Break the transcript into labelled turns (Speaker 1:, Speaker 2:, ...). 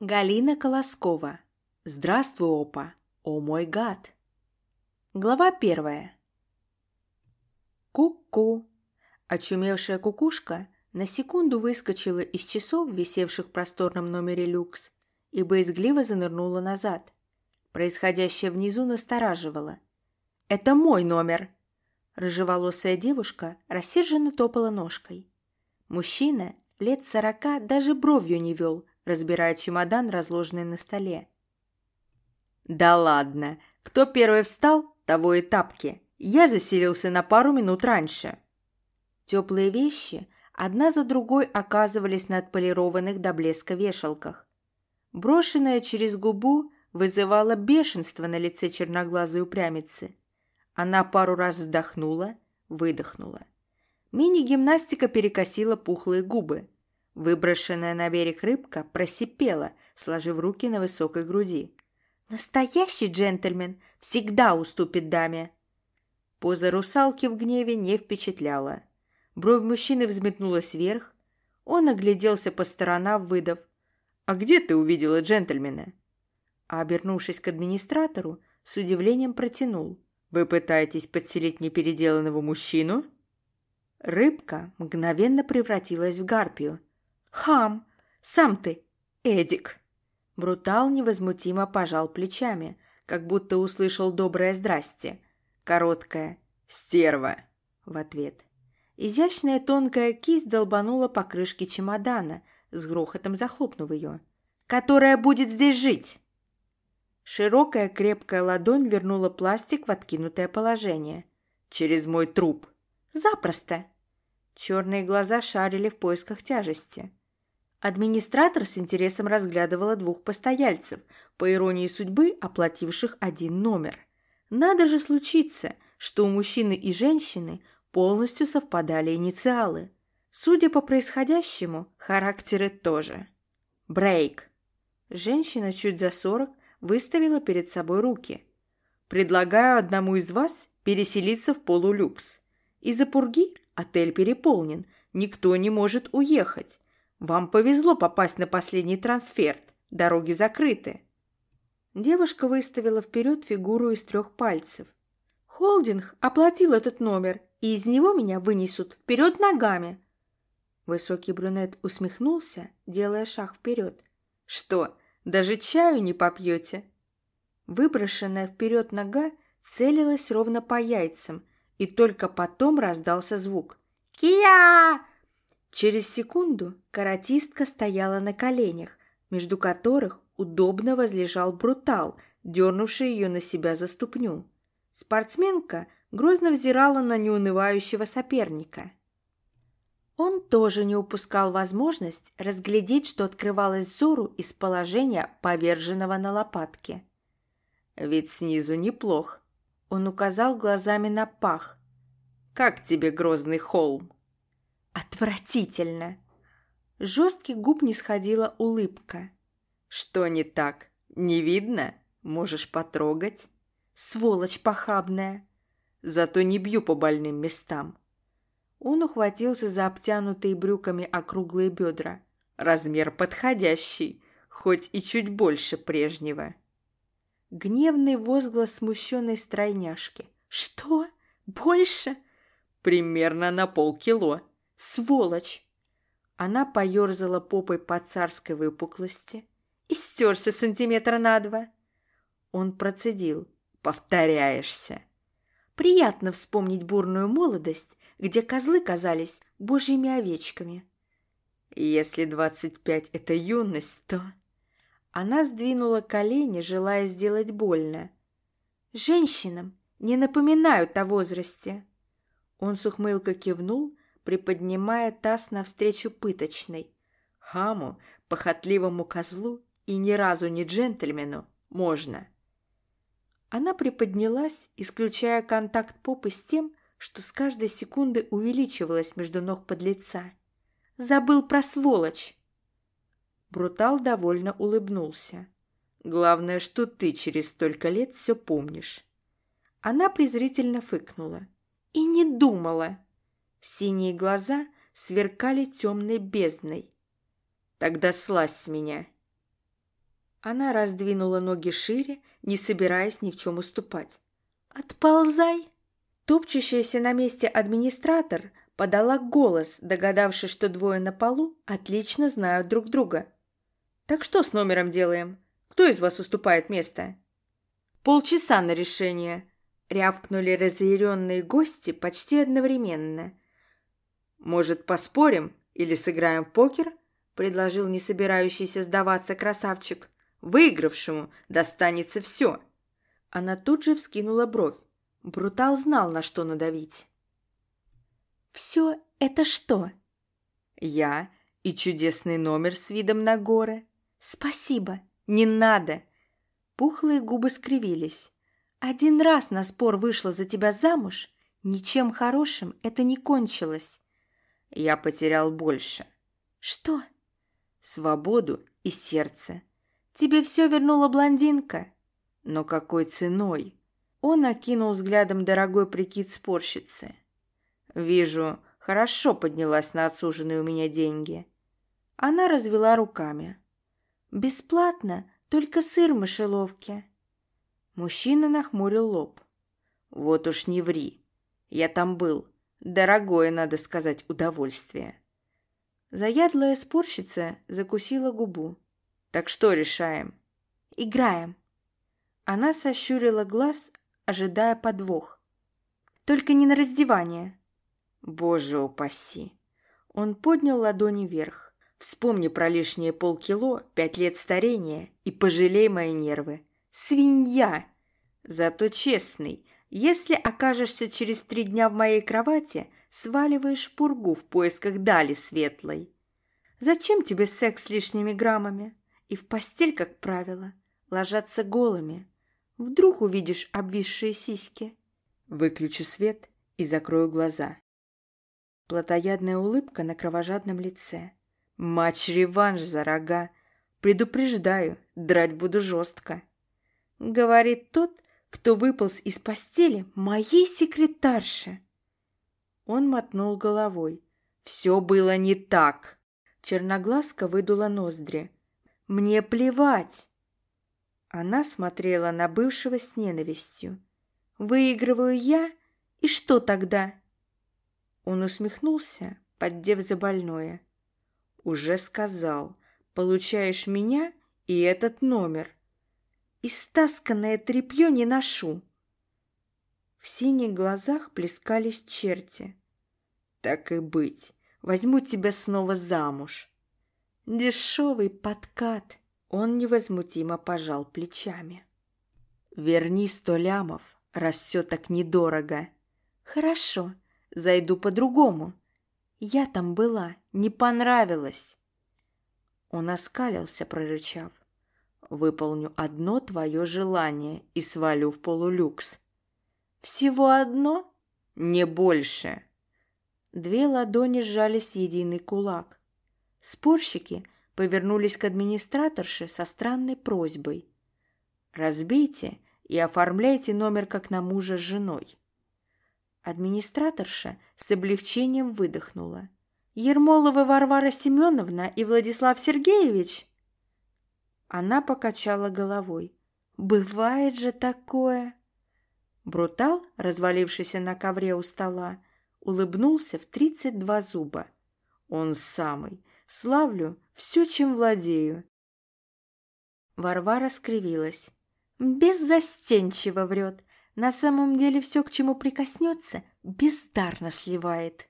Speaker 1: Галина Колоскова. Здравствуй, Опа. О мой гад. Глава первая. Ку-ку. Очумевшая кукушка на секунду выскочила из часов, висевших в просторном номере люкс, и боязгливо занырнула назад. Происходящее внизу настораживало. «Это мой номер!» Рыжеволосая девушка рассерженно топала ножкой. Мужчина лет сорока даже бровью не вел, разбирая чемодан, разложенный на столе. «Да ладно! Кто первый встал, того и тапки. Я заселился на пару минут раньше». Теплые вещи одна за другой оказывались на отполированных до блеска вешалках. Брошенная через губу вызывала бешенство на лице черноглазой упрямицы. Она пару раз вздохнула, выдохнула. Мини-гимнастика перекосила пухлые губы. Выброшенная на берег рыбка просипела, сложив руки на высокой груди. «Настоящий джентльмен всегда уступит даме!» Поза русалки в гневе не впечатляла. Бровь мужчины взметнулась вверх. Он огляделся по сторонам, выдав. «А где ты увидела джентльмена?» А, обернувшись к администратору, с удивлением протянул. «Вы пытаетесь подселить непеределанного мужчину?» Рыбка мгновенно превратилась в гарпию. «Хам! Сам ты, Эдик!» Брутал невозмутимо пожал плечами, как будто услышал доброе «здрасте». Короткое «стерва» в ответ. Изящная тонкая кисть долбанула по крышке чемодана, с грохотом захлопнув ее. «Которая будет здесь жить!» Широкая крепкая ладонь вернула пластик в откинутое положение. «Через мой труп!» «Запросто!» Черные глаза шарили в поисках тяжести. Администратор с интересом разглядывала двух постояльцев, по иронии судьбы, оплативших один номер. Надо же случиться, что у мужчины и женщины полностью совпадали инициалы. Судя по происходящему, характеры тоже. Брейк. Женщина чуть за сорок выставила перед собой руки. Предлагаю одному из вас переселиться в полулюкс. Из-за пурги отель переполнен, никто не может уехать. Вам повезло попасть на последний трансферт, дороги закрыты. Девушка выставила вперед фигуру из трех пальцев. Холдинг оплатил этот номер, и из него меня вынесут вперед ногами. Высокий брюнет усмехнулся, делая шаг вперед. Что, даже чаю не попьете?» Выброшенная вперед нога целилась ровно по яйцам, и только потом раздался звук. «Кия!» Через секунду каратистка стояла на коленях, между которых удобно возлежал брутал, дернувший ее на себя за ступню. Спортсменка грозно взирала на неунывающего соперника. Он тоже не упускал возможность разглядеть, что открывалось взору из положения поверженного на лопатке. «Ведь снизу неплох», — он указал глазами на пах. «Как тебе грозный холм?» «Отвратительно!» Жесткий губ не сходила улыбка. «Что не так? Не видно? Можешь потрогать?» «Сволочь похабная!» «Зато не бью по больным местам. Он ухватился за обтянутые брюками округлые бедра. Размер подходящий, хоть и чуть больше прежнего. Гневный возглас смущенной стройняшки. «Что? Больше?» «Примерно на полкило. Сволочь!» Она поерзала попой по царской выпуклости и стерся сантиметра на два. Он процедил. «Повторяешься!» Приятно вспомнить бурную молодость где козлы казались божьими овечками. Если двадцать пять — это юность, то... Она сдвинула колени, желая сделать больно. Женщинам не напоминают о возрасте. Он с ухмылкой кивнул, приподнимая таз навстречу пыточной. Хаму, похотливому козлу и ни разу не джентльмену можно. Она приподнялась, исключая контакт попы с тем, что с каждой секунды увеличивалось между ног подлеца. «Забыл про сволочь!» Брутал довольно улыбнулся. «Главное, что ты через столько лет все помнишь». Она презрительно фыкнула. «И не думала!» Синие глаза сверкали темной бездной. «Тогда слазь с меня!» Она раздвинула ноги шире, не собираясь ни в чем уступать. «Отползай!» Топчущийся на месте администратор подала голос, догадавшись, что двое на полу отлично знают друг друга. «Так что с номером делаем? Кто из вас уступает место?» «Полчаса на решение», — рявкнули разъяренные гости почти одновременно. «Может, поспорим или сыграем в покер?» — предложил не собирающийся сдаваться красавчик. «Выигравшему достанется все». Она тут же вскинула бровь. Брутал знал, на что надавить. «Все это что?» «Я и чудесный номер с видом на горы». «Спасибо, не надо!» Пухлые губы скривились. «Один раз на спор вышла за тебя замуж, ничем хорошим это не кончилось». «Я потерял больше». «Что?» «Свободу и сердце. Тебе все вернула блондинка». «Но какой ценой?» Он окинул взглядом дорогой прикид спорщицы. «Вижу, хорошо поднялась на отсуженные у меня деньги». Она развела руками. «Бесплатно только сыр в мышеловке». Мужчина нахмурил лоб. «Вот уж не ври. Я там был. Дорогое, надо сказать, удовольствие». Заядлая спорщица закусила губу. «Так что решаем?» «Играем». Она сощурила глаз, ожидая подвох. «Только не на раздевание». «Боже упаси!» Он поднял ладони вверх. Вспомни про лишние полкило, пять лет старения и пожалей мои нервы. Свинья! Зато честный. Если окажешься через три дня в моей кровати, сваливаешь пургу в поисках дали светлой. Зачем тебе секс с лишними граммами? И в постель, как правило, ложатся голыми. Вдруг увидишь обвисшие сиськи. Выключу свет и закрою глаза. Платоядная улыбка на кровожадном лице. Матч-реванш за рога. Предупреждаю, драть буду жестко. Говорит тот, кто выполз из постели моей секретарши. Он мотнул головой. Все было не так. Черноглазка выдула ноздри. Мне плевать. Она смотрела на бывшего с ненавистью. Выигрываю я, и что тогда? Он усмехнулся, поддев за больное. Уже сказал. Получаешь меня и этот номер. И стасканное тряпье не ношу. В синих глазах плескались черти. Так и быть, возьму тебя снова замуж. Дешевый подкат. Он невозмутимо пожал плечами. Верни сто лямов, раз все так недорого. Хорошо, зайду по-другому. Я там была, не понравилось. Он оскалился, прорычав. Выполню одно твое желание и свалю в полулюкс. Всего одно? Не больше. Две ладони сжались в единый кулак. Спорщики повернулись к администраторше со странной просьбой. «Разбейте и оформляйте номер как на мужа с женой». Администраторша с облегчением выдохнула. «Ермоловы Варвара Семеновна и Владислав Сергеевич?» Она покачала головой. «Бывает же такое!» Брутал, развалившийся на ковре у стола, улыбнулся в тридцать два зуба. «Он самый! Славлю все, чем владею!» Варвара скривилась. «Беззастенчиво врет. На самом деле все, к чему прикоснется, бездарно сливает.